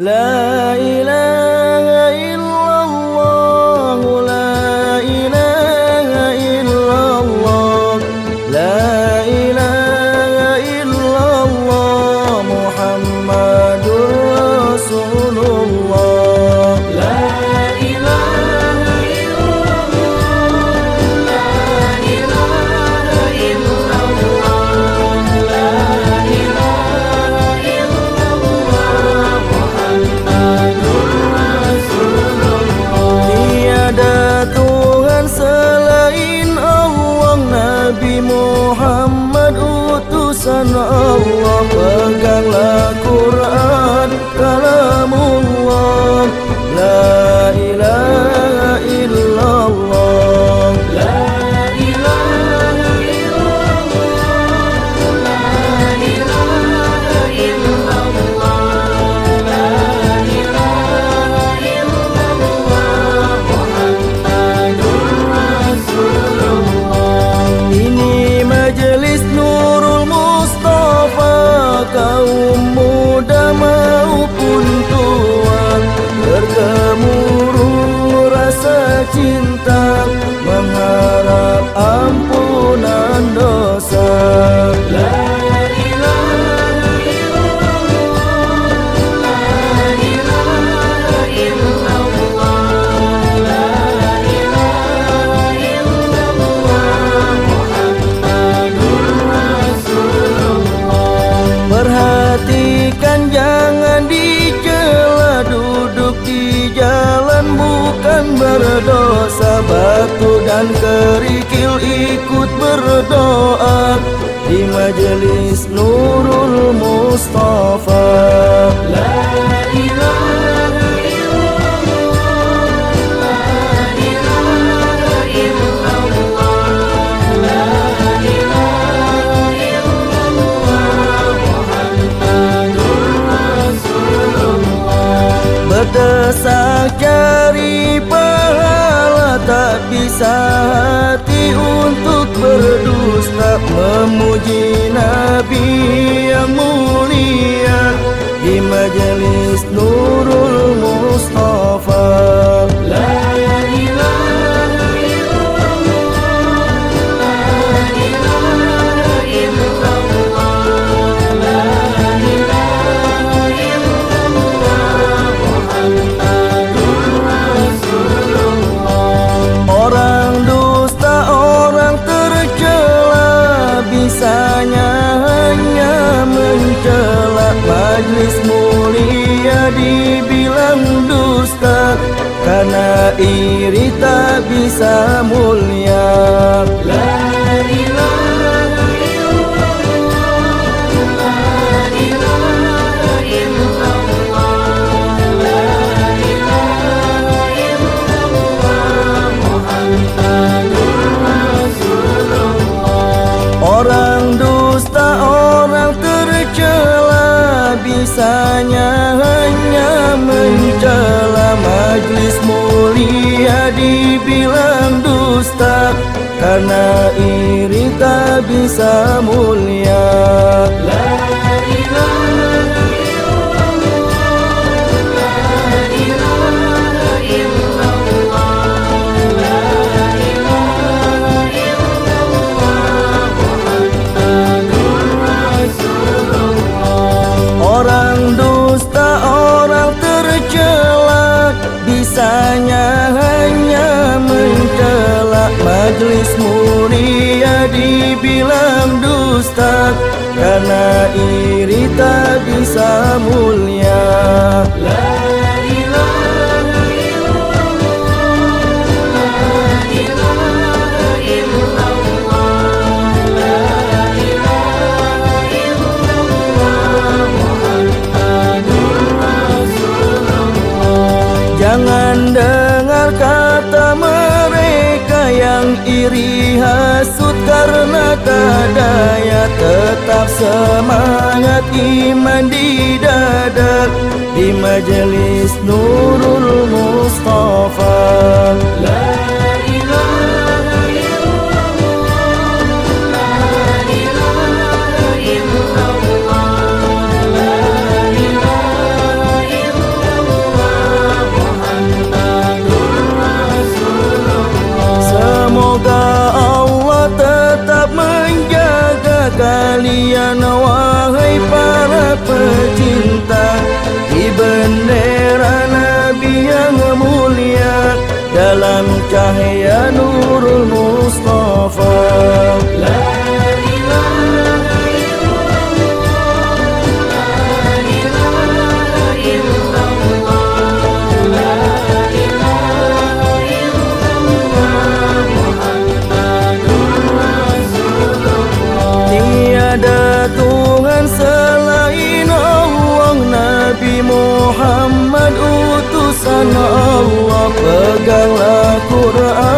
لا إله الله dan berdosa Batu dan kerikil ikut berdoa. Di majelis Nurul Mustafa. La mulia dibilang dusta Karena iri tak bisa mulia. Orang dibilang dusta Karena iri tak bisa mulia. La dia dibilang dusta Karena iri tak bisa mulia. iri hasut karena tak Tetap semangat iman di dada. Di majelis nurul Peganglah Quran